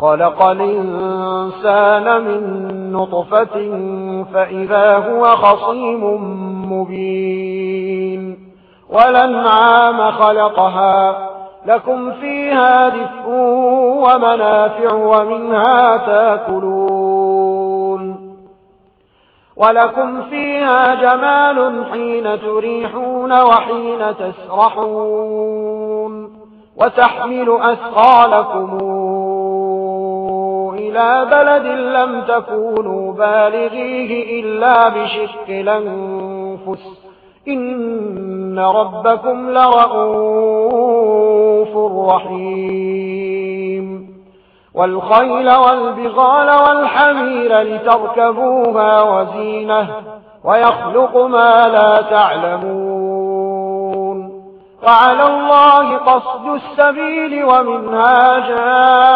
خلق الإنسان من نطفة فإذا هو خصيم مبين. ولنعام خلقها. لكم فيها دفء ومنافع ومنها تاكلون. ولكم فيها جمال حين تريحون وحين تسرحون. وتحمل أسقالكمون إلى بلد لم تكونوا بالغيه إلا بشق لنفس إن ربكم لرؤوف رحيم. والخيل والبغال والحمير لتركبوها وزينه ويخلق ما لا تعلمون. وعلى الله قصد السبيل ومنها جاء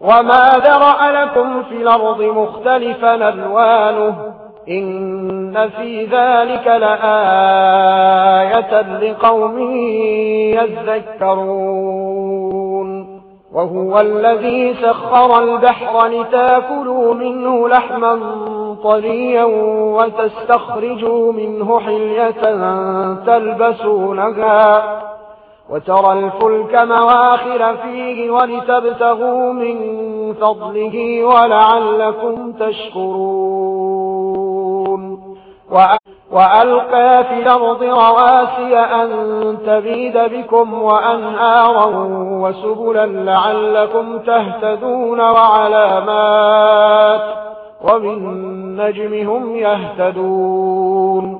وما ذرأ لكم في الأرض مختلفا ألوانه إن في ذلك لآية لقوم يذكرون وهو الذي سخر البحر لتاكلوا منه لحما طريا وتستخرجوا منه حلية تلبسونها وترى الفلك مواخر فيه ولتبتغوا من فضله ولعلكم تشكرون. وألقى في الأرض رواسي أن تبيد بكم وأنهارا وسبلا لعلكم تهتدون وعلامات وبالنجم هم يهتدون.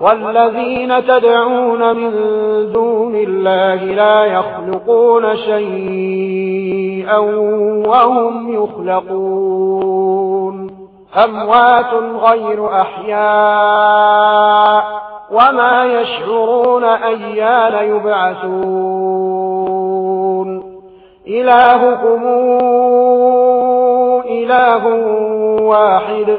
والذين تدعون من دون الله لا يخلقون شيئا وهم يخلقون أموات غير أحياء وما يشعرون أيان يبعثون إلهكم إله واحد.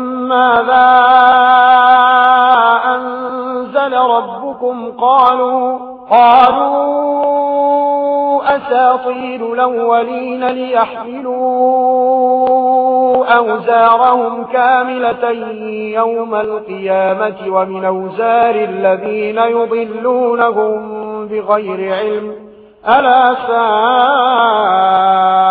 ماذا أنزل ربكم؟ قالوا قالوا أساطير الأولين ليحملوا أوزارهم كاملة يوم القيامة ومن أوزار الذين يضلونهم بغير علم. ألا سائل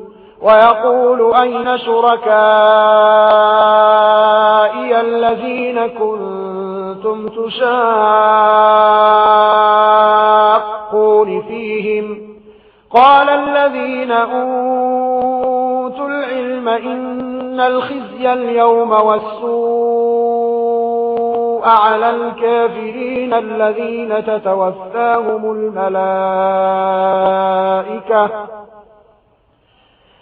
ويقول أين شركائي الذين كنتم تشاقون فيهم؟ قال الذين أوتوا العلم إن الخزي اليوم والسوء على الكافرين الذين تتوفاهم الملائكة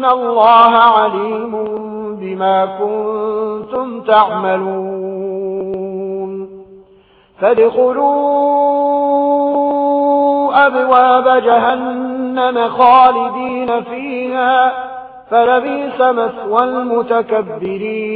إن الله عليم بما كنتم تعملون فادخلوا أبواب جهنم خالدين فيها فلبيس مسوى المتكبرين